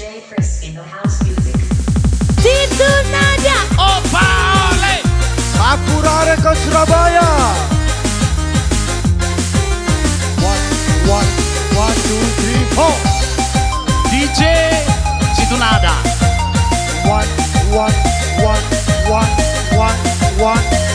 DJ Situ Nada. Opa, ole! Sakura Record Surabaya. One, one, one, two, three, four. DJ Situnada. One, one, one, one, one, one, one.